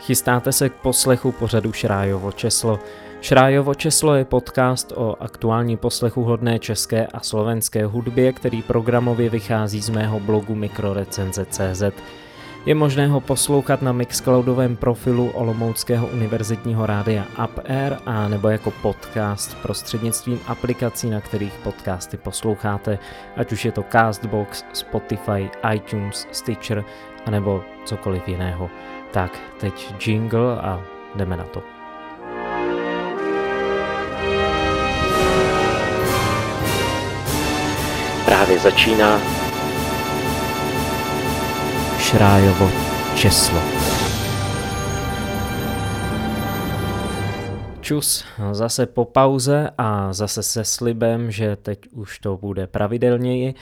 Chystáte se k poslechu pořadu Šrájovo Česlo. Šrájovo Česlo je podcast o aktuální poslechu hodné české a slovenské hudbě, který programově vychází z mého blogu mikrorecenze.cz. Je možné ho poslouchat na Mixcloudovém profilu Olomouckého univerzitního rádia UpAir a nebo jako podcast prostřednictvím aplikací, na kterých podcasty posloucháte, ať už je to Castbox, Spotify, iTunes, Stitcher a nebo cokoliv jiného. Tak, teď jingle a jdeme na to. Právě začíná Šrájovo česlo. Čus, zase po pauze a zase se slibem, že teď už to bude pravidelněji.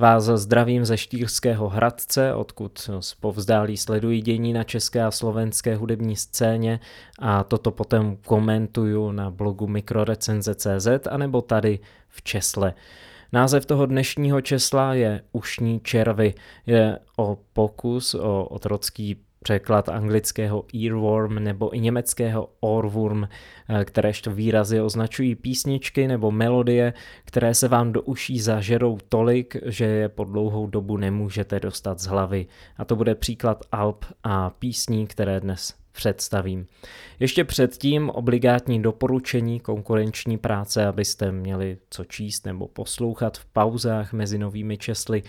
Vás zdravím ze Štýrského Hradce, odkud povzdálí sledují dění na české a slovenské hudební scéně a toto potom komentuju na blogu mikrorecenze.cz anebo tady v Česle. Název toho dnešního česla je Ušní červy. Je o pokus o otrocký překlad anglického earworm nebo i německého ohrwurm, eh, kteréžto výrazy označují písničky nebo melodie, které se vám do uší zažerou tolik, že je po dlouhou dobu nemůžete dostat z hlavy. A to bude příklad alb a písní, které dnes představím. Ještě předtím obligátní doporučení konkurenční práce, abyste měli co číst nebo poslouchat v pauzách mezi novými česly.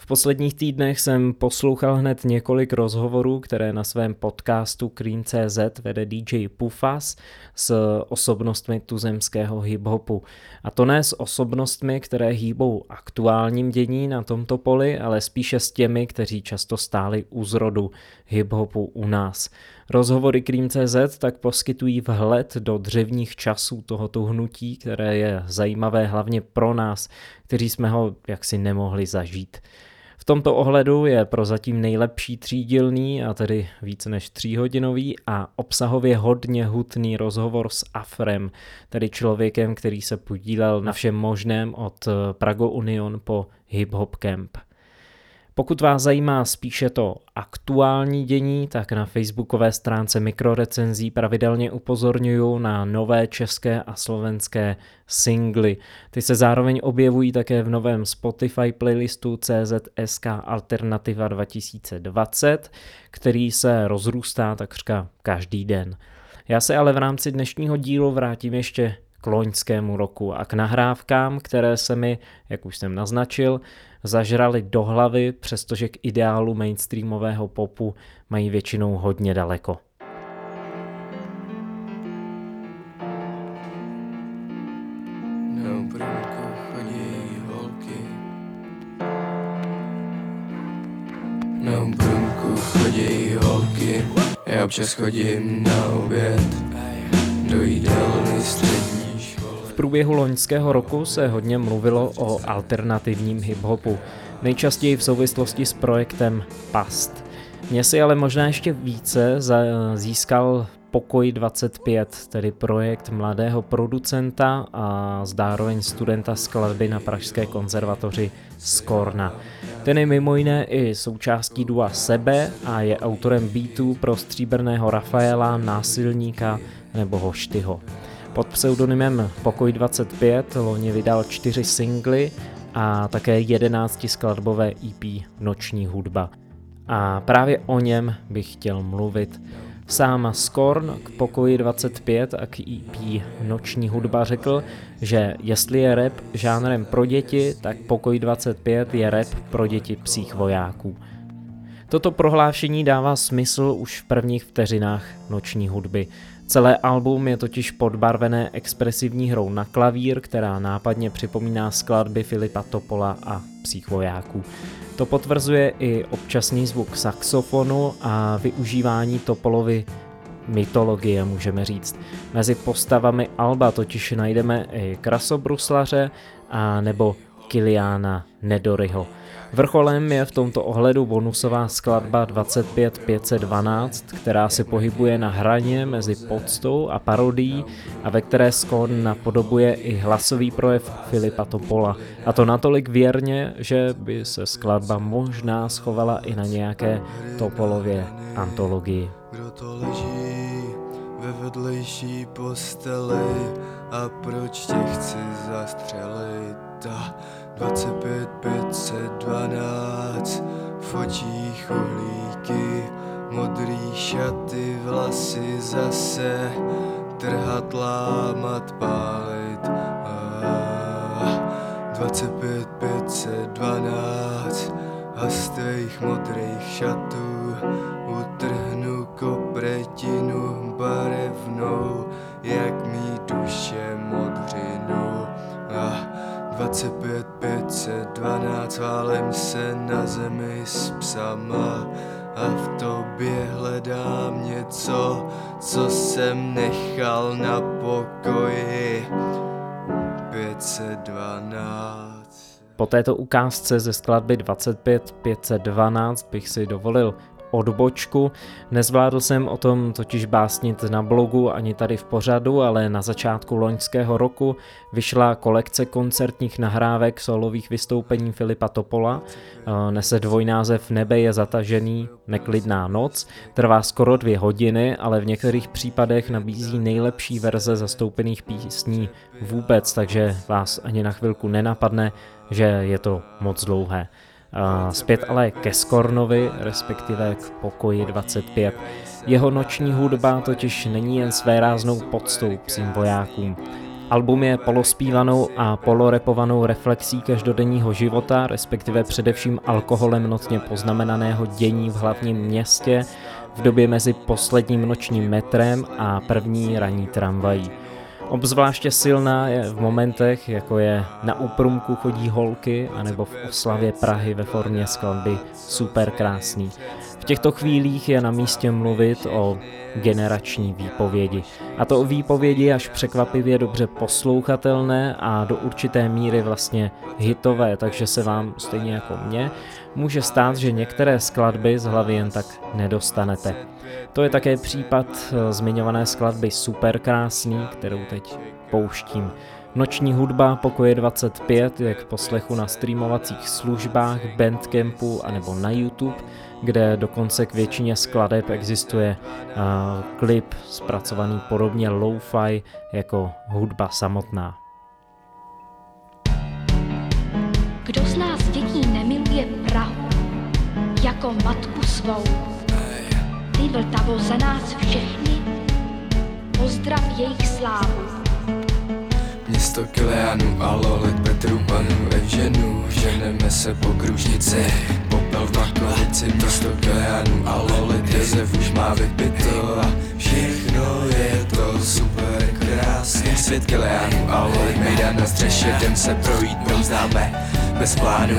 V posledních týdnech jsem poslouchal hned několik rozhovorů, které na svém podcastu Cream.cz vede DJ Pufas s osobnostmi tuzemského hiphopu. A to ne s osobnostmi, které hýbou aktuálním dění na tomto poli, ale spíše s těmi, kteří často stáli u zrodu hiphopu u nás. Rozhovory Cream.cz tak poskytují vhled do dřevních časů tohoto hnutí, které je zajímavé hlavně pro nás, kteří jsme ho jaksi nemohli zažít. V tomto ohledu je prozatím nejlepší třídilný a tedy více než tříhodinový a obsahově hodně hutný rozhovor s Afrem, tedy člověkem, který se podílel na všem možném od Prago Union po Hip Hop Camp. Pokud vás zajímá spíše to aktuální dění, tak na facebookové stránce mikrorecenzí pravidelně upozorňuju na nové české a slovenské singly. Ty se zároveň objevují také v novém Spotify playlistu CZSK Alternativa 2020, který se rozrůstá takřka každý den. Já se ale v rámci dnešního dílu vrátím ještě k loňskému roku a k nahrávkám, které se mi, jak už jsem naznačil, zažrali do hlavy, přestože k ideálu mainstreamového popu mají většinou hodně daleko. Občas chodím na oběd. Do jídelny střední průběhu loňského roku se hodně mluvilo o alternativním hiphopu, nejčastěji v souvislosti s projektem Past. Mně si ale možná ještě více získal Pokoj 25, tedy projekt mladého producenta a zároveň studenta skladby na Pražské konzervatoři Skorna. Ten je mimo jiné i součástí dua Sebe a je autorem beatů pro stříbrného Rafaela, Násilníka nebo Hoštyho. Pod pseudonymem Pokoj 25 loni vydal čtyři singly a také 11 skladbové EP Noční hudba. A právě o něm bych chtěl mluvit. Sám Skorn k Pokoji 25 a k EP Noční hudba řekl, že jestli je rap žánrem pro děti, tak Pokoj 25 je rap pro děti psích vojáků. Toto prohlášení dává smysl už v prvních vteřinách noční hudby. Celé album je totiž podbarvené expresivní hrou na klavír, která nápadně připomíná skladby Filipa Topola a psích vojáků. To potvrzuje i občasný zvuk saxofonu a využívání Topolovy mytologie, můžeme říct. Mezi postavami Alba totiž najdeme i krasobruslaře a nebo Kiliána Nedoryho. Vrcholem je v tomto ohledu bonusová skladba 25512, která se pohybuje na hraně mezi podstou a parodií a ve které Skon napodobuje i hlasový projev Filipa Topola. A to natolik věrně, že by se skladba možná schovala i na nějaké Topolově antologii. Kdo to leží ve vedlejší posteli. A proč tě chci zastřelit? A 25 512 v očích uhlíky, modrý šaty, vlasy zase. Trhat, lámat, pálit. Ah, 25 512 a z tvých modrých šatů utrhnu kopretinu barevnou, jak mý duše modřinu. A 25 512 válem se na zemi s psama a v tobě hledám něco, co jsem nechal na pokoji. 512 Po této ukázce ze skladby 25 512 bych si dovolil odbočku. Nezvládl jsem o tom totiž básnit na blogu ani tady v pořadu, ale na začátku loňského roku vyšla kolekce koncertních nahrávek solových vystoupení Filipa Topola. Eh, nese dvojnázev Nebe je zatažený, neklidná noc, trvá skoro dvě hodiny, ale v některých případech nabízí nejlepší verze zastoupených písní vůbec, takže vás ani na chvilku nenapadne, že je to moc dlouhé. Zpět ale ke Skornovi, respektive k pokoji 25. Jeho noční hudba totiž není jen své ráznou podstou psím vojákům. Album je polospívanou a polorepovanou reflexí každodenního života, respektive především alkoholem notně poznamenaného dění v hlavním městě v době mezi posledním nočním metrem a první ranní tramvají. Obzvláště silná je v momentech, jako je na úprumku chodí holky, anebo v oslavě Prahy ve formě skladby Super krásný. V těchto chvílích je na místě mluvit o generační výpovědi. A to o výpovědi až překvapivě dobře poslouchatelné a do určité míry vlastně hitové, takže se vám, stejně jako mě, může stát, že některé skladby z hlavy jen tak nedostanete. To je také případ eh, zmiňované skladby Superkrásný, kterou teď pouštím. Noční hudba pokoje 25 je k poslechu na streamovacích službách, Bandcampu anebo na YouTube, kde dokonce k většině skladeb existuje uh, klip zpracovaný podobně lo-fi jako hudba samotná. Kdo z nás dětí nemiluje Prahu jako matku svou? Ty Vltavo za nás všechny, pozdrav jejich slávu. Město Kileanu a Lolit Petru panu Evženu Ženeme se po kružnici. Popel v Makovici Město Kileanu a Lolit Jezef už má vypito A všechno je to super krásně Svět Kileanu a Lolit Mejdan na střeše Jdem se projít, známe. Bez plánu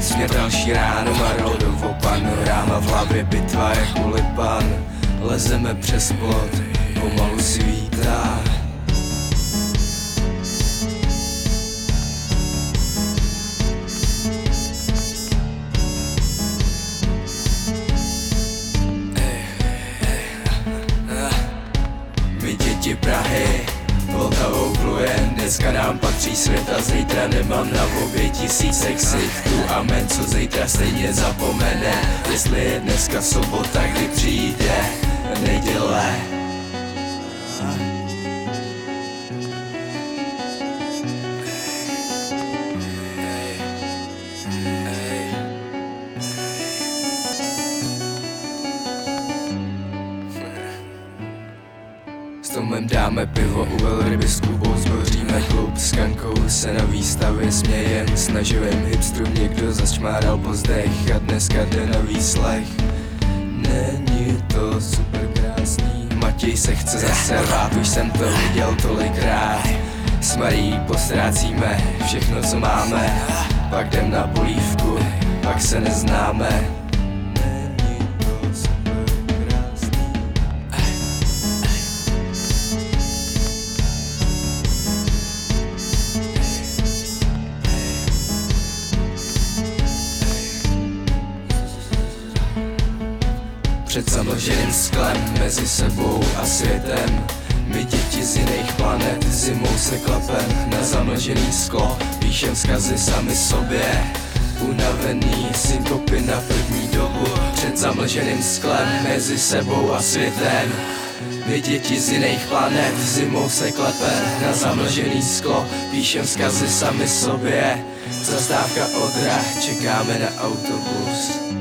Směr další ráno Marodovo panoráma v hlavě bitva jak ulipan. Lezeme přes plot, pomalu svítá dneska nám patří svět a zítra nemám na obě tisíc ksichtů a men, co zítra stejně zapomene Jestli je dneska sobota, kdy přijde neděle. Tomem dáme pivo u velryby s klub s kankou se na výstavě smějem S naživým hipstrům někdo zašmáral pozdech A dneska jde na výslech. Není to super krásný. Matěj se chce zase rvát, už jsem to viděl tolikrát. S Marí postrácíme všechno co máme. Pak jdem na polívku, pak se neznáme mezi sebou a světem. My děti z jiných planet zimou se klepem na zamlžený sklo. Píšem zkazy sami sobě. Unavený synkopy na první dobu Před zamlženým sklem mezi sebou a světem. My děti z jiných planet zimou se klepe na zamlžený sklo. Píšem vzkazy sami sobě. Zastávka Odra, čekáme na autobus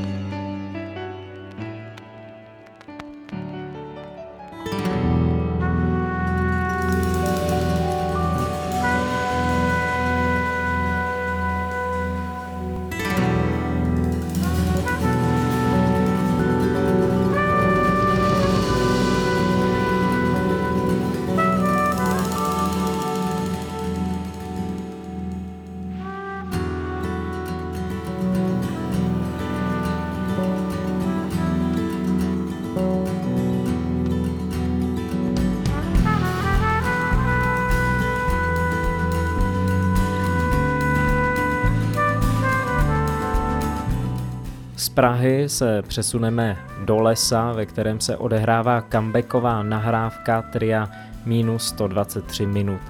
Prahy se přesuneme do lesa, ve kterém se odehrává comebacková nahrávka tria minus 123 minut.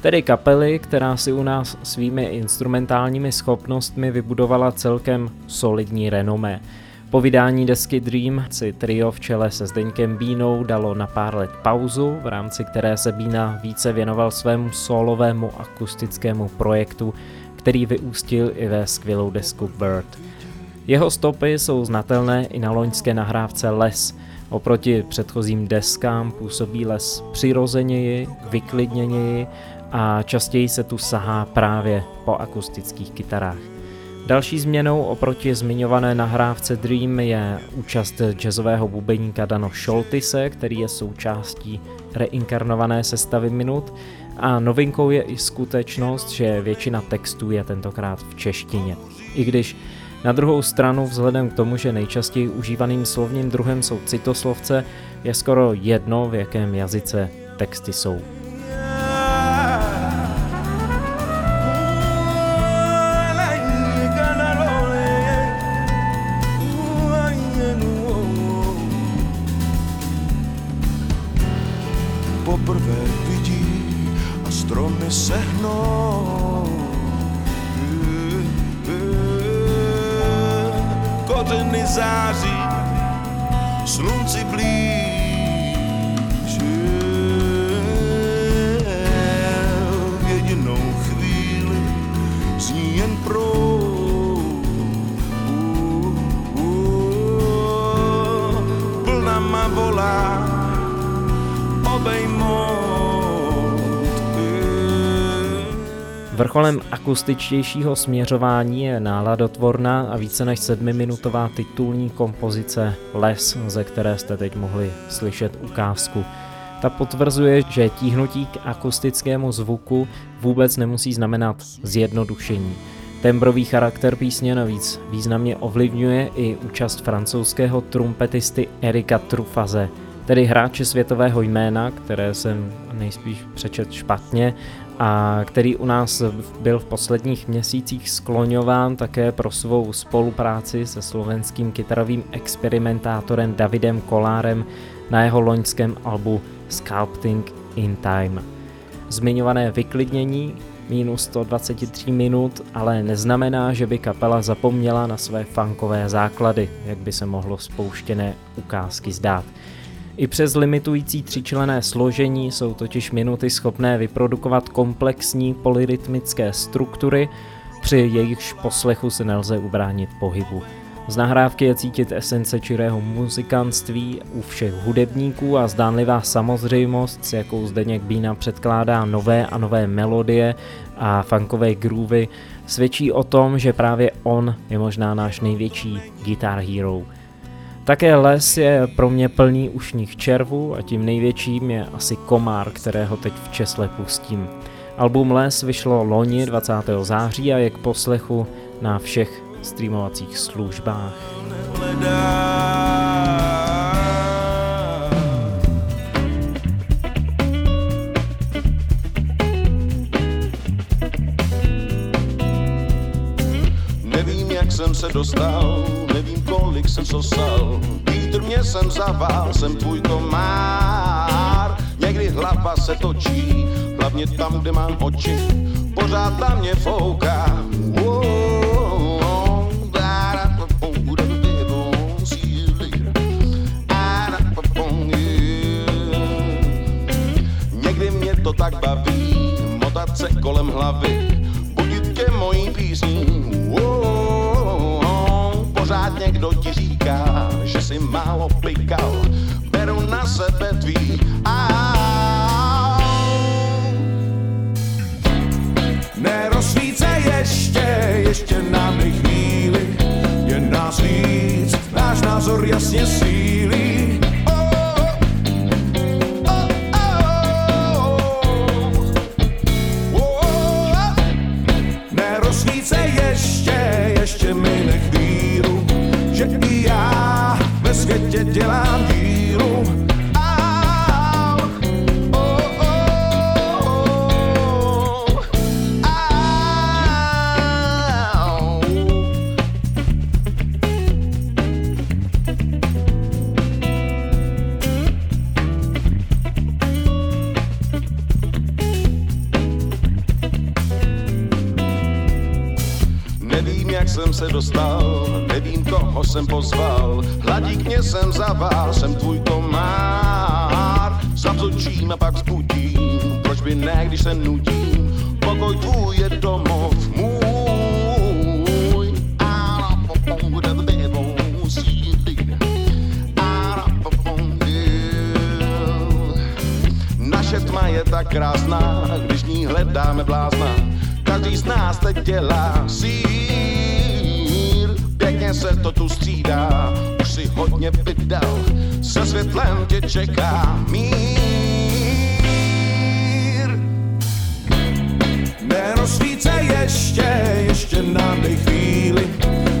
Tedy kapely, která si u nás svými instrumentálními schopnostmi vybudovala celkem solidní renomé. Po vydání desky Dream si trio v čele se Zdeňkem Bínou dalo na pár let pauzu, v rámci které se Bína více věnoval svému solovému akustickému projektu, který vyústil i ve skvělou desku Bird. Jeho stopy jsou znatelné i na loňské nahrávce Les. Oproti předchozím deskám působí les přirozeněji, vyklidněněji a častěji se tu sahá právě po akustických kytarách. Další změnou oproti zmiňované nahrávce Dream je účast jazzového bubeníka Dano Šoltise, který je součástí reinkarnované sestavy minut a novinkou je i skutečnost, že většina textů je tentokrát v češtině. I když na druhou stranu, vzhledem k tomu, že nejčastěji užívaným slovním druhem jsou citoslovce, je skoro jedno, v jakém jazyce texty jsou. Vrcholem akustičtějšího směřování je náladotvorná a více než sedmiminutová titulní kompozice Les, ze které jste teď mohli slyšet ukázku. Ta potvrzuje, že tíhnutí k akustickému zvuku vůbec nemusí znamenat zjednodušení. Tembrový charakter písně navíc významně ovlivňuje i účast francouzského trumpetisty Erika Trufaze, tedy hráče světového jména, které jsem nejspíš přečet špatně, a který u nás byl v posledních měsících skloňován také pro svou spolupráci se slovenským kytarovým experimentátorem Davidem Kolárem na jeho loňském albu Sculpting in Time. Zmiňované vyklidnění minus 123 minut ale neznamená, že by kapela zapomněla na své funkové základy, jak by se mohlo spouštěné ukázky zdát. I přes limitující tříčlené složení jsou totiž minuty schopné vyprodukovat komplexní polyrytmické struktury, při jejichž poslechu se nelze ubránit pohybu. Z nahrávky je cítit esence čirého muzikantství u všech hudebníků a zdánlivá samozřejmost, s jakou Zdeněk Bína předkládá nové a nové melodie a funkové groovy, svědčí o tom, že právě on je možná náš největší guitar hero. Také les je pro mě plný ušních červů a tím největším je asi komár, kterého teď v Česle pustím. Album Les vyšlo loni 20. září a je k poslechu na všech streamovacích službách. Nevím, jak jsem se dostal kolik jsem sosal, vítr mě jsem zavál, jsem tvůj komár. Někdy hlava se točí, hlavně tam, kde mám oči, pořád na mě fouká. Někdy mě to tak baví, motat se kolem hlavy, budit tě mojí písní někdo ti říká, že si málo pikal, beru na sebe tvý. Nerozsvíce ještě, ještě nám chvíli, je nás víc, náš názor jasně sílí. Zavzočím a pak zbudím, proč by ne, když se nudím, pokoj tvůj je domov můj. Naše tma je tak krásná, když ní hledáme blázna, každý z nás teď dělá sír, pěkně se to tu střídá, už si hodně vydal, se světlem tě čeká mír. Nerozsvíce ještě, ještě nám dej chvíli,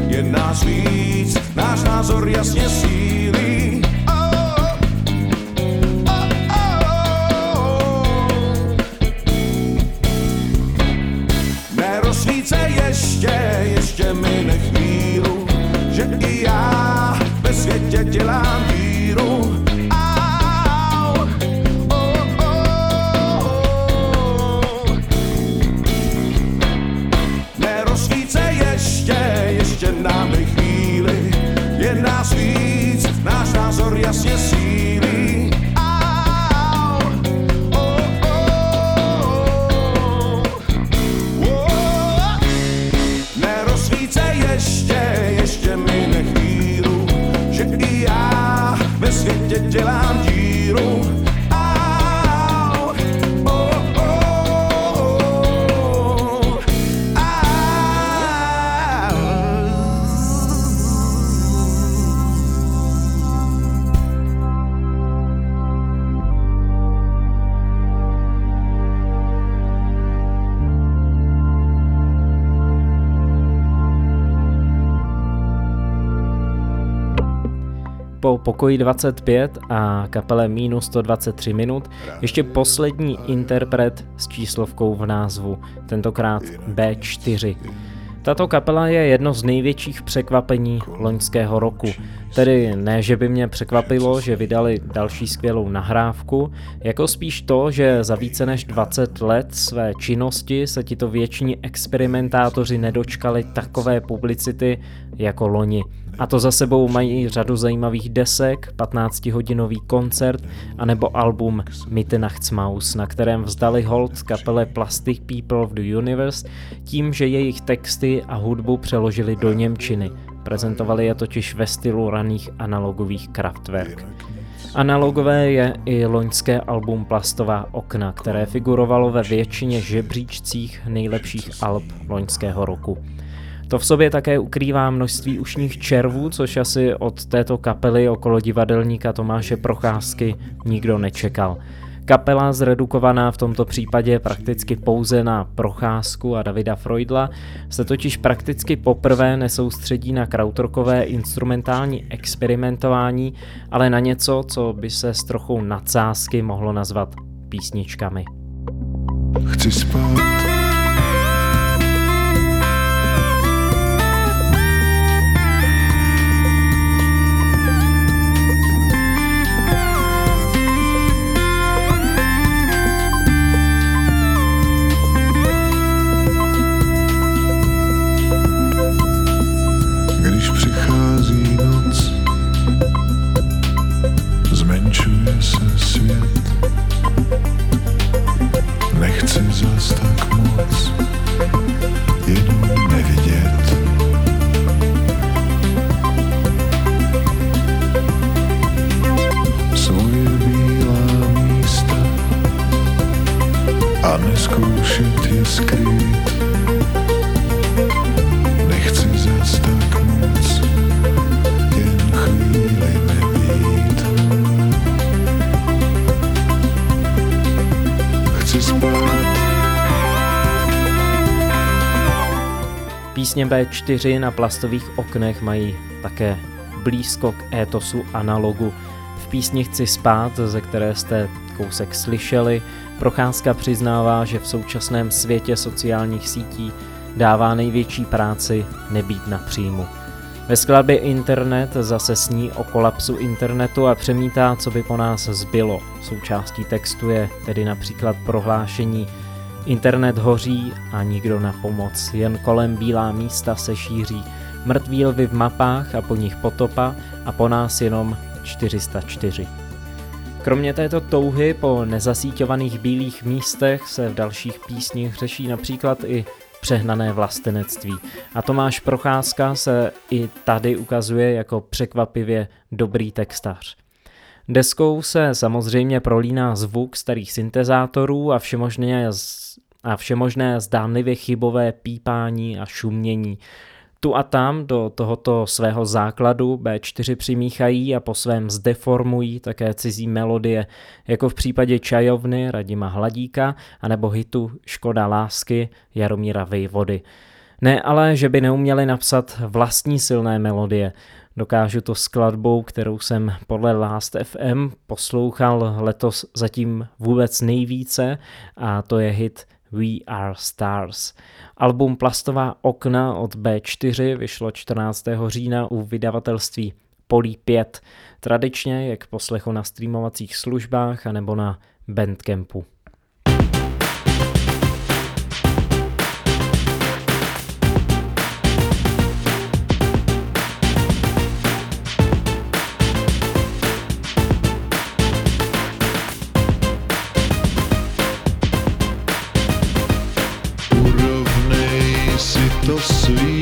je nás víc, náš názor jasně sílí. Pokoji 25 a kapele minus 123 minut ještě poslední interpret s číslovkou v názvu, tentokrát B4. Tato kapela je jedno z největších překvapení loňského roku. Tedy ne, že by mě překvapilo, že vydali další skvělou nahrávku, jako spíš to, že za více než 20 let své činnosti se tito věční experimentátoři nedočkali takové publicity jako loni. A to za sebou mají řadu zajímavých desek, 15-hodinový koncert anebo album Mitternachtsmaus, na kterém vzdali hold kapele Plastic People of the Universe tím, že jejich texty a hudbu přeložili do Němčiny. Prezentovali je totiž ve stylu raných analogových Kraftwerk. Analogové je i loňské album Plastová okna, které figurovalo ve většině žebříčcích nejlepších alb loňského roku. To v sobě také ukrývá množství ušních červů, což asi od této kapely okolo divadelníka Tomáše Procházky nikdo nečekal. Kapela zredukovaná v tomto případě prakticky pouze na Procházku a Davida Freudla se totiž prakticky poprvé nesoustředí na krautrokové instrumentální experimentování, ale na něco, co by se s trochou nadsázky mohlo nazvat písničkami. Chci spát. Písně B4 na plastových oknech mají také blízko k étosu analogu. V písni Chci spát, ze které jste kousek slyšeli, Procházka přiznává, že v současném světě sociálních sítí dává největší práci nebýt na příjmu. Ve skladbě Internet zase sní o kolapsu internetu a přemítá, co by po nás zbylo. Součástí textu je tedy například prohlášení Internet hoří a nikdo na pomoc, jen kolem bílá místa se šíří, mrtví lvy v mapách a po nich potopa a po nás jenom 404. Kromě této touhy po nezasíťovaných bílých místech se v dalších písních řeší například i přehnané vlastenectví. A Tomáš Procházka se i tady ukazuje jako překvapivě dobrý textař. Deskou se samozřejmě prolíná zvuk starých syntezátorů a všemožné, a všemožné zdánlivě chybové pípání a šumění. Tu a tam do tohoto svého základu B4 přimíchají a po svém zdeformují také cizí melodie, jako v případě Čajovny Radima Hladíka anebo hitu Škoda lásky Jaromíra Vejvody. Ne ale, že by neuměli napsat vlastní silné melodie. Dokážu to skladbou, kterou jsem podle Last FM poslouchal letos zatím vůbec nejvíce a to je hit We Are Stars. Album Plastová okna od B4 vyšlo 14. října u vydavatelství Polí 5, tradičně jak poslechu na streamovacích službách anebo na Bandcampu. Si to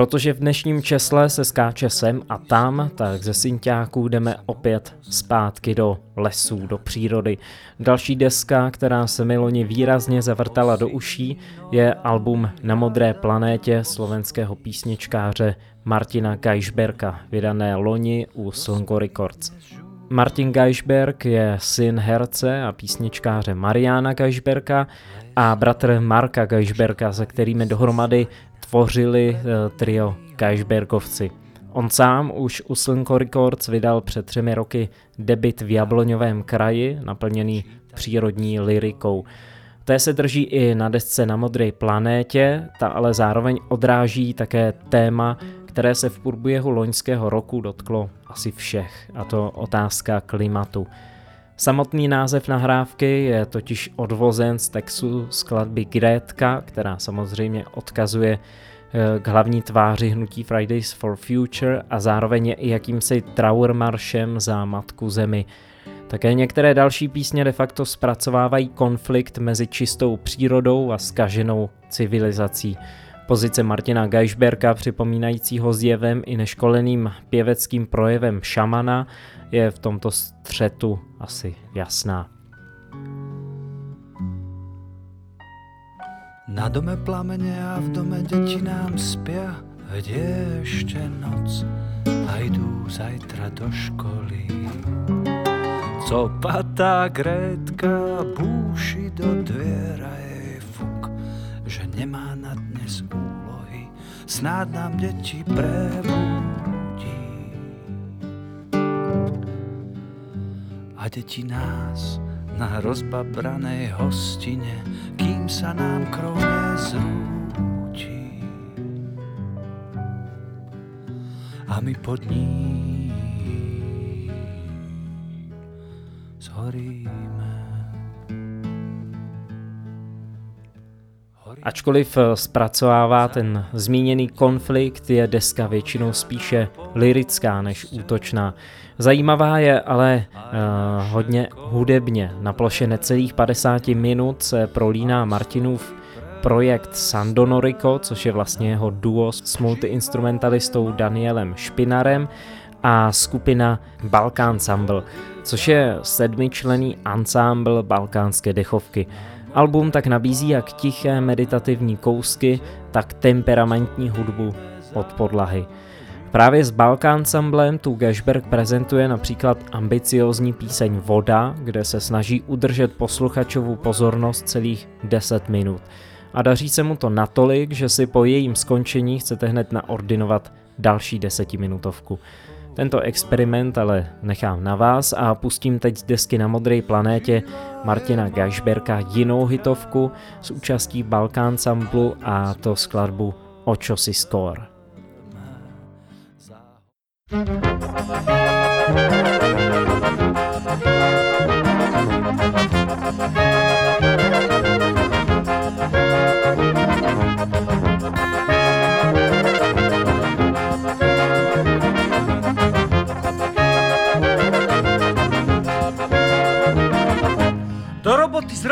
Protože v dnešním česle se skáče sem a tam, tak ze Synťáků jdeme opět zpátky do lesů, do přírody. Další deska, která se mi loni výrazně zavrtala do uší, je album Na modré planétě slovenského písničkáře Martina Geisberka, vydané loni u Slnko Records. Martin Geisberg je syn herce a písničkáře Mariana Geisberka a bratr Marka Geisberka, se kterými dohromady tvořili eh, trio Geisbergovci. On sám už u Slnko Records vydal před třemi roky debit v Jabloňovém kraji, naplněný přírodní lirikou. Té se drží i na desce na modré planétě, ta ale zároveň odráží také téma, které se v průběhu loňského roku dotklo asi všech, a to otázka klimatu. Samotný název nahrávky je totiž odvozen z textu skladby Grétka, která samozřejmě odkazuje eh, k hlavní tváři hnutí Fridays for Future a zároveň je i jakýmsi trauermaršem za matku zemi. Také některé další písně de facto zpracovávají konflikt mezi čistou přírodou a skaženou civilizací. Pozice Martina Geisberka, připomínajícího zjevem i neškoleným pěveckým projevem šamana, je v tomto střetu asi jasná. Na dome plamene a v dome deti nám spia, veď je ešte noc a idú zajtra do školy. Co patá Grétka búši do dviera jej fuk, že nemá na dnes úlohy, snáď nám deti prebudí. A deti nás na rozbabranej hostine, kým sa nám krov nezrúti. A my pod ní zhoríme. Ačkoliv eh, zpracovává ten zmíněný konflikt, je deska většinou spíše lirická než útočná. Zajímavá je ale uh, hodně hudebně. Na ploše necelých 50 minut se prolíná Martinův projekt Sandonorico, což je vlastně jeho duo s multiinstrumentalistou Danielem Špinarem a skupina Balkán Ensemble, což je sedmičlený ansámbl balkánské dechovky. Album tak nabízí jak tiché meditativní kousky, tak temperamentní hudbu od podlahy. Právě s Balkánsamblem tu Gashberg prezentuje například ambiciozní píseň Voda, kde se snaží udržet posluchačovu pozornost celých 10 minut. A daří se mu to natolik, že si po jejím skončení chcete hned naordinovat další desetiminutovku. Tento experiment ale nechám na vás a pustím teď z desky na modré planétě Martina Gashberka jinou hitovku s účastí Balkán Samplu a to skladbu Očo si score. Do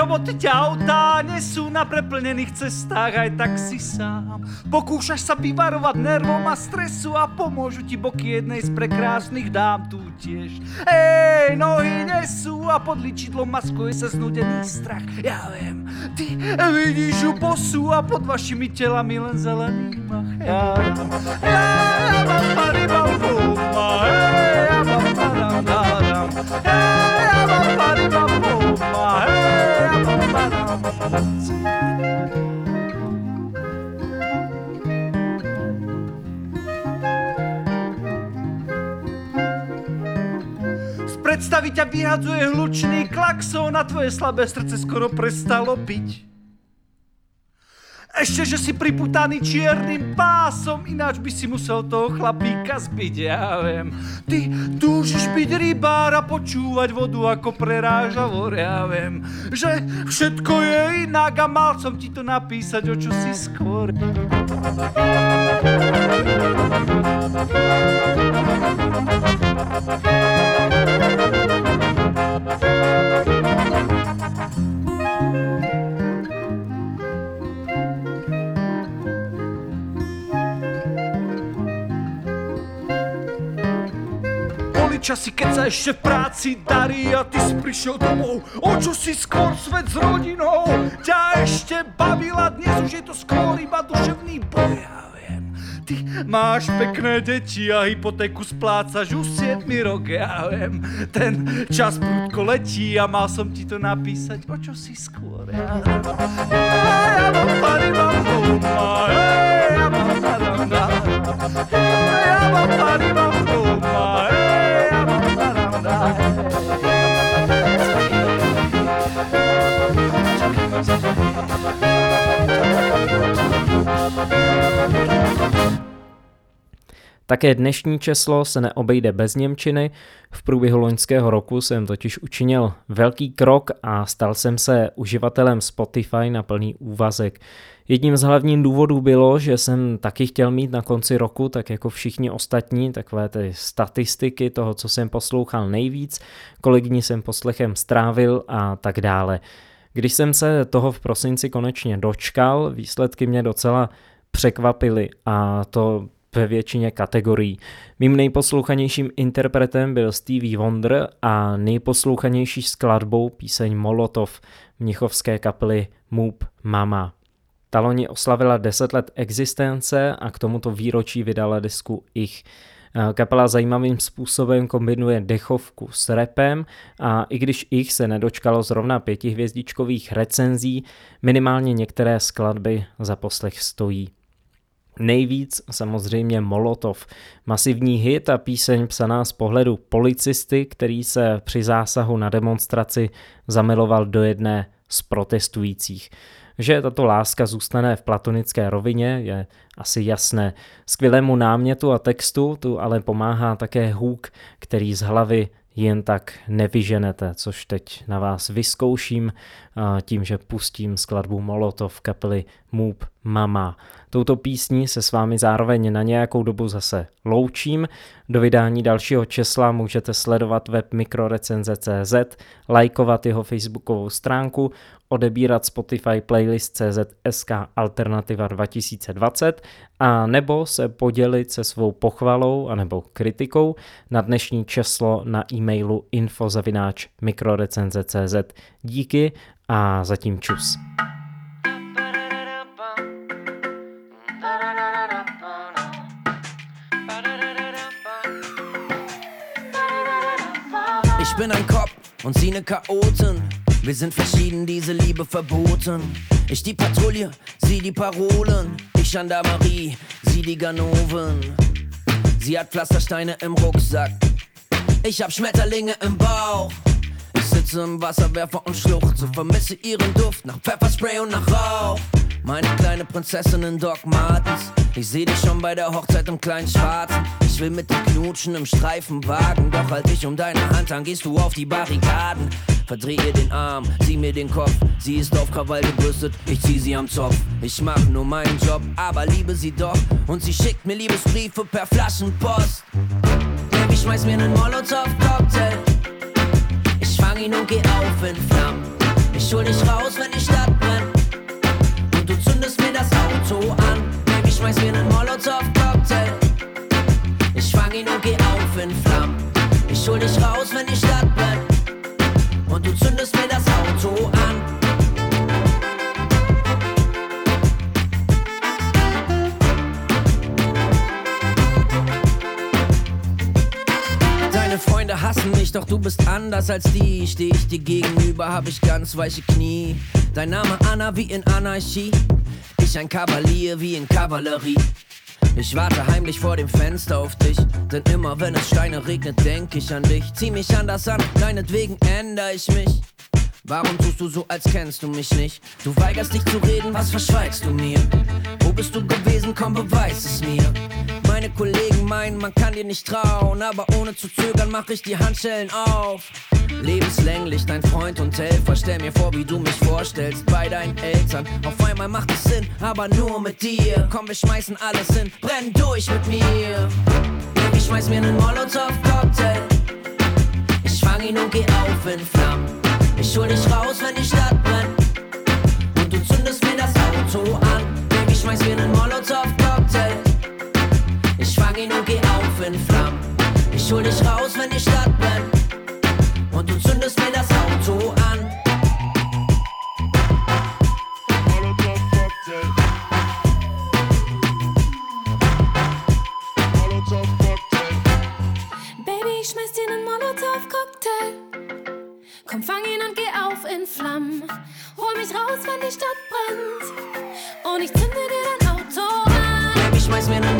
roboty ťa autá nesú na preplnených cestách aj tak si sám. Pokúšaš sa vyvarovať nervom a stresu a pomôžu ti boky jednej z prekrásnych dám tu tiež. Ej, nohy nesú a pod ličidlom maskuje sa znudený strach. Ja viem, ty vidíš ju bosu a pod vašimi telami len zelený mach. Ja, ja, ja, mám pari, mám buma, Z predstavy ťa vyhadzuje hlučný klaxón a tvoje slabé srdce skoro prestalo byť. Ešte, že si priputaný čiernym pásom, ináč by si musel toho chlapíka zbyť, ja viem. Ty túžiš byť rybár a počúvať vodu, ako preráža vor, ja viem. Že všetko je inak a mal som ti to napísať, o čo si skôr. Časy, keď sa ešte v práci darí a ty si prišiel domov. O čo si skôr svet s rodinou? Ťa ešte bavila, dnes už je to skôr iba duševný boj. Ja viem. Ty máš pekné deti a hypotéku splácaš už 7 rok, ja viem. Ten čas prudko letí a mal som ti to napísať, o čo si skôr. Ja, ja Také dnešní česlo se neobejde bez Němčiny. V průběhu loňského roku jsem totiž učinil velký krok a stal jsem se uživatelem Spotify na plný úvazek. Jedním z hlavních důvodů bylo, že jsem taky chtěl mít na konci roku, tak jako všichni ostatní, takové ty statistiky toho, co jsem poslouchal nejvíc, kolik dní jsem poslechem strávil a tak dále. Když jsem se toho v prosinci konečně dočkal, výsledky mě docela překvapily a to ve většině kategorií. Mým nejposlouchanějším interpretem byl Stevie Wonder a nejposlouchanější skladbou píseň Molotov mnichovské kapely Moop Mama. Ta loni oslavila 10 let existence a k tomuto výročí vydala disku Ich. Kapela zajímavým způsobem kombinuje dechovku s repem a i když ich se nedočkalo zrovna pětihvězdičkových recenzí, minimálně některé skladby za poslech stojí. Nejvíc samozřejmě Molotov, masivní hit a píseň psaná z pohledu policisty, který se při zásahu na demonstraci zamiloval do jedné z protestujících. Že tato láska zůstane v platonické rovině je asi jasné. Skvělému námětu a textu tu ale pomáhá také hůk, který z hlavy jen tak nevyženete, což teď na vás vyzkouším tím, že pustím skladbu Molotov kapely Moop Mama. Touto písní se s vámi zároveň na nějakou dobu zase loučím. Do vydání dalšího česla můžete sledovat web mikrorecenze.cz, lajkovat jeho facebookovou stránku, odebírat Spotify playlist CZ SK Alternativa 2020 a nebo se podělit se svou pochvalou anebo kritikou na dnešní česlo na e-mailu infozavináč mikrorecenze.cz. Díky a zatím čus. Bin ein Kopf und sie ne Chaoten. Wir sind verschieden, diese Liebe verboten. Ich die Patrouille, sie die Parolen. Ich Gendarmerie, sie die Ganoven. Sie hat Pflastersteine im Rucksack. Ich hab Schmetterlinge im Bauch. Ich sitze im Wasserwerfer und schluchze. Vermisse ihren Duft nach Pfefferspray und nach Rauch. Meine kleine Prinzessin in Doc Martens. Ich seh dich schon bei der Hochzeit im kleinen Schwarzen. Ich will mit dir knutschen im Streifenwagen. Doch halt dich um deine Hand, dann gehst du auf die Barrikaden. Verdreh ihr den Arm, zieh mir den Kopf. Sie ist auf Krawall gebürstet, ich zieh sie am Zopf. Ich mach nur meinen Job, aber liebe sie doch. Und sie schickt mir Liebesbriefe per Flaschenpost. Baby, schmeiß mir nen Molotow-Cocktail. Ich fang ihn und geh auf in Flammen. Ich hol dich raus, wenn die Stadt brennt. Und du zündest mir das Auto an. Baby, schmeiß mir nen Molotow-Cocktail. Ich fang ihn und geh auf in Flammen. Ich hol dich raus, wenn die Stadt brennt. Und du zündest mir das Auto an. Deine Freunde hassen mich, doch du bist anders als die. Steh ich dir gegenüber, hab ich ganz weiche Knie. Dein Name Anna wie in Anarchie. Ich ein Kavalier wie in Kavallerie. Ich warte heimlich vor dem Fenster auf dich. Denn immer wenn es Steine regnet, denk ich an dich. Zieh mich anders an, deinetwegen ändere ich mich. Warum tust du so, als kennst du mich nicht? Du weigerst dich zu reden, was verschweigst du mir? Wo bist du gewesen? Komm, beweis es mir. Meine Kollegen meinen, man kann dir nicht trauen, aber ohne zu zögern mach ich die Handschellen auf. Lebenslänglich dein Freund und Helfer, stell mir vor, wie du mich vorstellst bei deinen Eltern. Auf einmal macht es Sinn, aber nur mit dir. Komm, wir schmeißen alles hin, brenn durch mit mir. Ich schmeiß mir nen Molotow-Cocktail. Ich fang ihn und geh auf in Flammen. Ich hol dich raus, wenn die Stadt brennt. Und du zündest mir das Auto an. Baby, schmeiß mir nen Molotow-Cocktail. Ich fang ihn und geh auf in Flammen. Ich hol dich raus, wenn die Stadt brennt. Komm, fang ihn und geh auf in Flammen. Hol mich raus, wenn die Stadt brennt. Und ich zünde dir dein Auto an. Baby, schmeiß mir nen